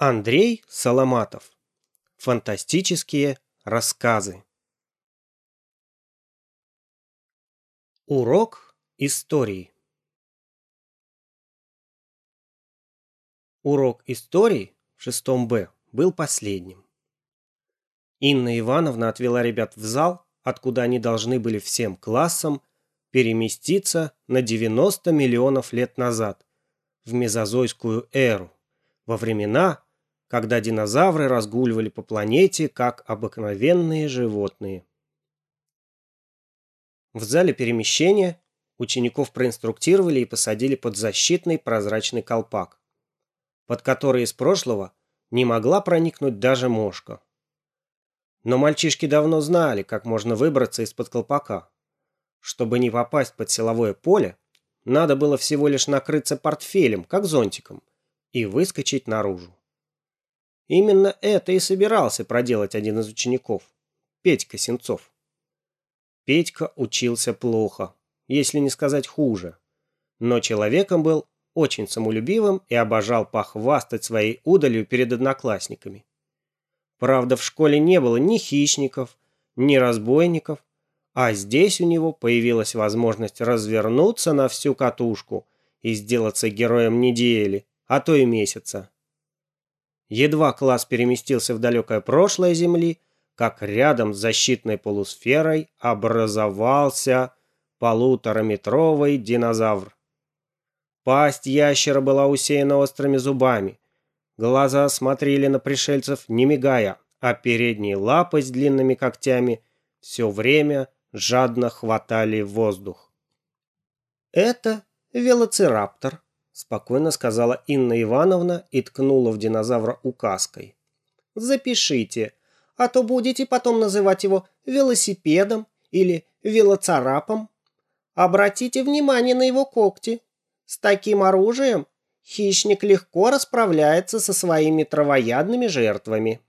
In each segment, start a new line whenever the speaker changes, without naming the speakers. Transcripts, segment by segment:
Андрей Соломатов. Фантастические рассказы. Урок истории. Урок истории в шестом Б был последним. Инна Ивановна отвела ребят в зал, откуда они должны были всем классом переместиться на 90 миллионов лет назад, в мезозойскую эру, во времена, когда динозавры разгуливали по планете, как обыкновенные животные. В зале перемещения учеников проинструктировали и посадили под защитный прозрачный колпак, под который из прошлого не могла проникнуть даже мошка. Но мальчишки давно знали, как можно выбраться из-под колпака. Чтобы не попасть под силовое поле, надо было всего лишь накрыться портфелем, как зонтиком, и выскочить наружу. Именно это и собирался проделать один из учеников, Петька Сенцов. Петька учился плохо, если не сказать хуже, но человеком был очень самолюбивым и обожал похвастать своей удалью перед одноклассниками. Правда, в школе не было ни хищников, ни разбойников, а здесь у него появилась возможность развернуться на всю катушку и сделаться героем недели, а то и месяца. Едва класс переместился в далекое прошлое Земли, как рядом с защитной полусферой образовался полутораметровый динозавр. Пасть ящера была усеяна острыми зубами. Глаза смотрели на пришельцев, не мигая, а передние лапы с длинными когтями все время жадно хватали воздух. «Это велоцираптор», спокойно сказала Инна Ивановна и ткнула в динозавра указкой. Запишите, а то будете потом называть его велосипедом или велоцарапом. Обратите внимание на его когти. С таким оружием хищник легко расправляется со своими травоядными жертвами.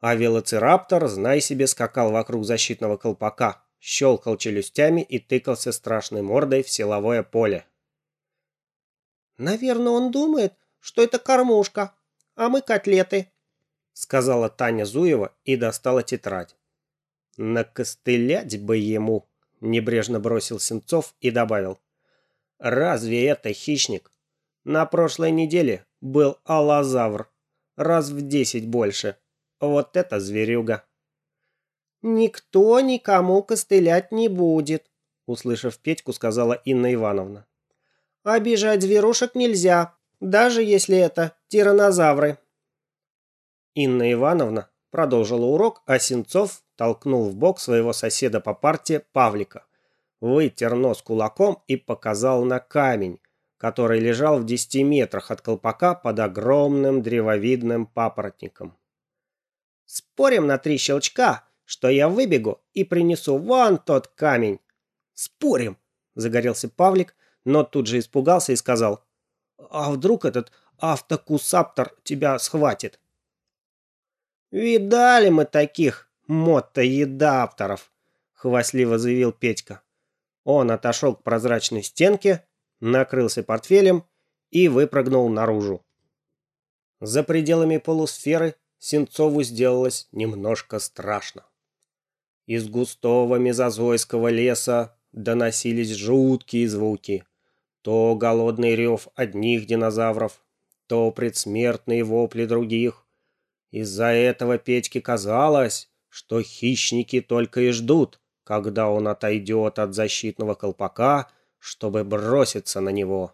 А велоцираптор, знай себе, скакал вокруг защитного колпака, щелкал челюстями и тыкался страшной мордой в силовое поле. «Наверное, он думает, что это кормушка, а мы котлеты», сказала Таня Зуева и достала тетрадь. «Накостылять бы ему», — небрежно бросил Сенцов и добавил. «Разве это хищник? На прошлой неделе был аллозавр, раз в десять больше. Вот это зверюга». «Никто никому костылять не будет», услышав Петьку, сказала Инна Ивановна. Обижать зверушек нельзя, даже если это тиранозавры. Инна Ивановна продолжила урок, а Сенцов толкнул в бок своего соседа по парте Павлика, вытер нос кулаком и показал на камень, который лежал в десяти метрах от колпака под огромным древовидным папоротником. «Спорим на три щелчка, что я выбегу и принесу вон тот камень?» «Спорим!» – загорелся Павлик, но тут же испугался и сказал, «А вдруг этот автокусаптор тебя схватит?» «Видали мы таких мотоедапторов», — хвастливо заявил Петька. Он отошел к прозрачной стенке, накрылся портфелем и выпрыгнул наружу. За пределами полусферы Сенцову сделалось немножко страшно. Из густого мезозойского леса доносились жуткие звуки. То голодный рев одних динозавров, то предсмертные вопли других. Из-за этого Петьке казалось, что хищники только и ждут, когда он отойдет от защитного колпака, чтобы броситься на него.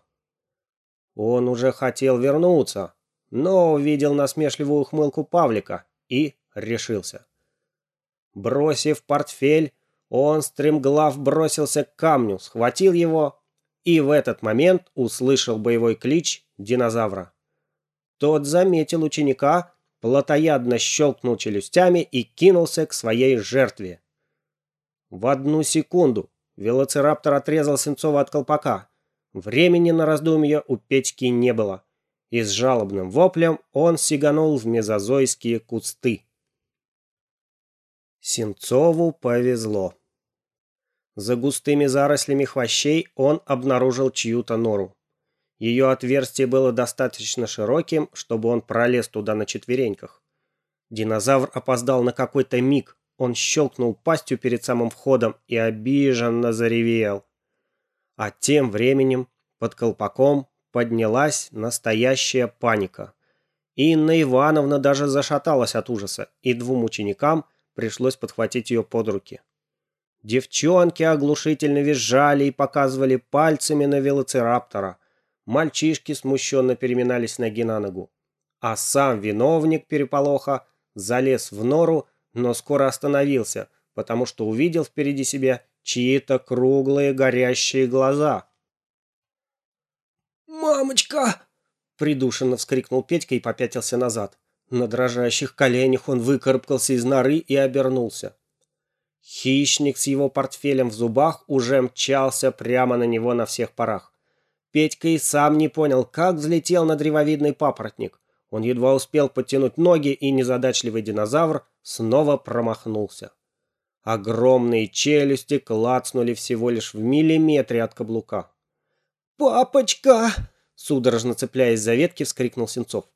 Он уже хотел вернуться, но увидел насмешливую ухмылку Павлика и решился. Бросив портфель, он стремглав бросился к камню, схватил его и в этот момент услышал боевой клич динозавра. Тот заметил ученика, плотоядно щелкнул челюстями и кинулся к своей жертве. В одну секунду велоцираптор отрезал Сенцова от колпака. Времени на раздумья у Петьки не было. И с жалобным воплем он сиганул в мезозойские кусты. Сенцову повезло. За густыми зарослями хвощей он обнаружил чью-то нору. Ее отверстие было достаточно широким, чтобы он пролез туда на четвереньках. Динозавр опоздал на какой-то миг. Он щелкнул пастью перед самым входом и обиженно заревел. А тем временем под колпаком поднялась настоящая паника. Инна Ивановна даже зашаталась от ужаса, и двум ученикам пришлось подхватить ее под руки. Девчонки оглушительно визжали и показывали пальцами на велоцираптора. Мальчишки смущенно переминались ноги на ногу. А сам виновник переполоха залез в нору, но скоро остановился, потому что увидел впереди себя чьи-то круглые горящие глаза.
«Мамочка!» – придушенно вскрикнул Петька и попятился назад. На дрожащих коленях он выкарабкался из норы и обернулся. Хищник с его портфелем в зубах уже мчался прямо на него на всех парах. Петька и сам не понял, как взлетел на древовидный папоротник. Он едва успел подтянуть ноги, и незадачливый динозавр снова промахнулся. Огромные челюсти клацнули всего лишь в миллиметре от каблука.
«Папочка!» — судорожно цепляясь за ветки, вскрикнул Сенцов.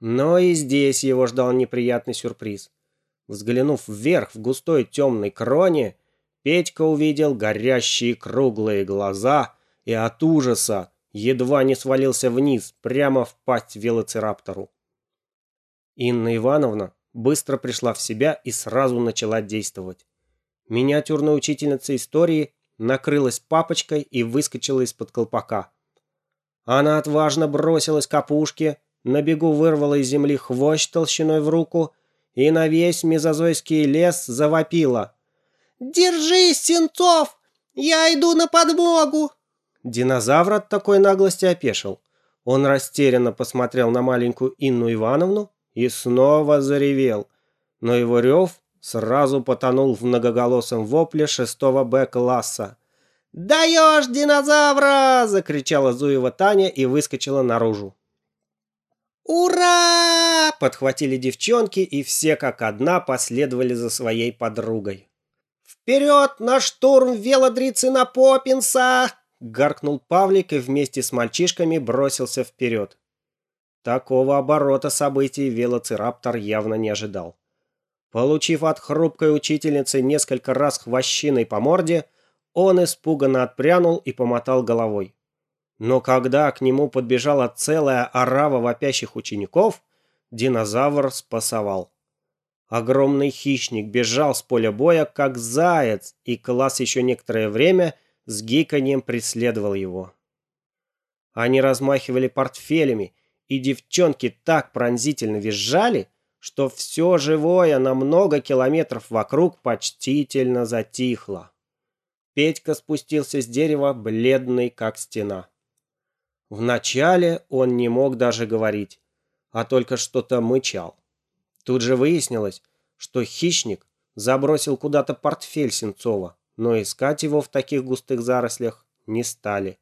Но и здесь его ждал неприятный сюрприз. Взглянув вверх в густой темной кроне, Петька увидел горящие круглые глаза и от ужаса едва не свалился вниз, прямо в пасть велоцираптору. Инна Ивановна быстро пришла в себя и сразу начала действовать. Миниатюрная учительница истории накрылась папочкой и выскочила из-под колпака. Она отважно бросилась к опушке, на бегу вырвала из земли хвощ толщиной в руку и на весь мезозойский лес завопила.
«Держись, Сенцов! Я иду на подмогу!»
Динозавр от такой наглости опешил. Он растерянно посмотрел на маленькую Инну Ивановну и снова заревел. Но его рев сразу потонул в многоголосом вопле шестого Б-класса.
«Даешь, динозавра!» – закричала Зуева Таня и выскочила наружу.
«Ура!» – подхватили девчонки, и все как одна последовали за своей подругой.
«Вперед на штурм велодрицына Поппинса!»
– гаркнул Павлик и вместе с мальчишками бросился вперед. Такого оборота событий велоцираптор явно не ожидал. Получив от хрупкой учительницы несколько раз хвощиной по морде, он испуганно отпрянул и помотал головой. Но когда к нему подбежала целая орава вопящих учеников, динозавр спасовал. Огромный хищник бежал с поля боя, как заяц, и класс еще некоторое время с гиканьем преследовал его. Они размахивали портфелями, и девчонки так пронзительно визжали, что все живое на много километров вокруг почтительно затихло. Петька спустился с дерева, бледный как стена. Вначале он не мог даже говорить, а только что-то мычал. Тут же выяснилось, что хищник забросил куда-то портфель Сенцова, но искать его в таких густых зарослях не стали.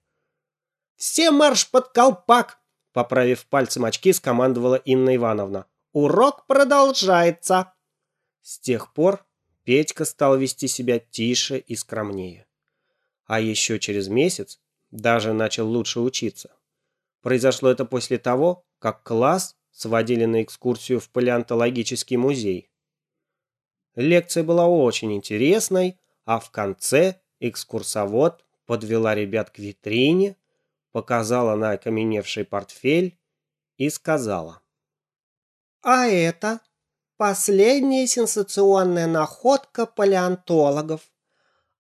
«Все марш под колпак!»
Поправив пальцем очки, скомандовала Инна Ивановна.
«Урок продолжается!»
С тех пор Петька стал вести себя тише и скромнее. А еще через месяц даже начал лучше учиться. Произошло это после того, как класс сводили на экскурсию в палеонтологический музей. Лекция была очень интересной, а в конце экскурсовод подвела ребят к витрине, показала на окаменевший портфель и сказала.
«А это последняя сенсационная находка палеонтологов.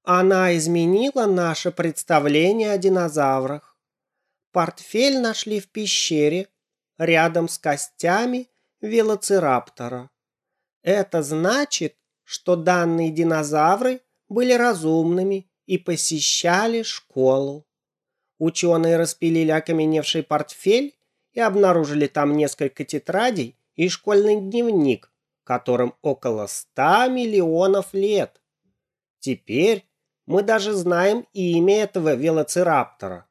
Она изменила наше представление о динозаврах. Портфель нашли в пещере, рядом с костями велоцираптора. Это значит, что данные динозавры были разумными и посещали школу. Ученые распилили окаменевший портфель и обнаружили там несколько тетрадей и школьный дневник, которым около ста миллионов лет. Теперь мы даже знаем имя этого велоцираптора.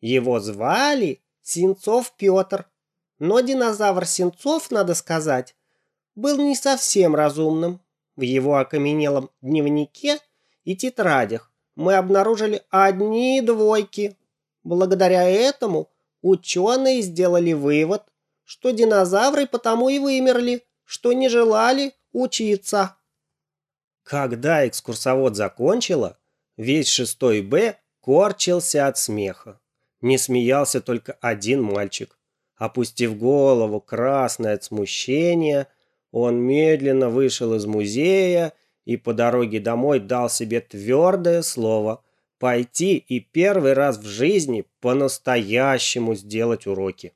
Его звали Сенцов Петр. Но динозавр Сенцов, надо сказать, был не совсем разумным. В его окаменелом дневнике и тетрадях мы обнаружили одни двойки. Благодаря этому Ученые сделали вывод, что динозавры потому и вымерли, что не желали учиться.
Когда экскурсовод закончила, весь шестой Б корчился от смеха. Не смеялся только один мальчик. Опустив голову, красный от смущения, он медленно вышел из музея и по дороге домой дал себе твердое слово пойти и первый раз в жизни по-настоящему сделать уроки.